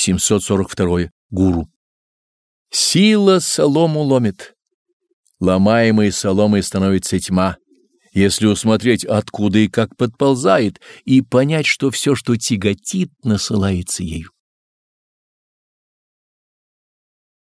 742. Гуру. Сила солому ломит. Ломаемой соломой становится тьма, если усмотреть, откуда и как подползает, и понять, что все, что тяготит, насылается ею.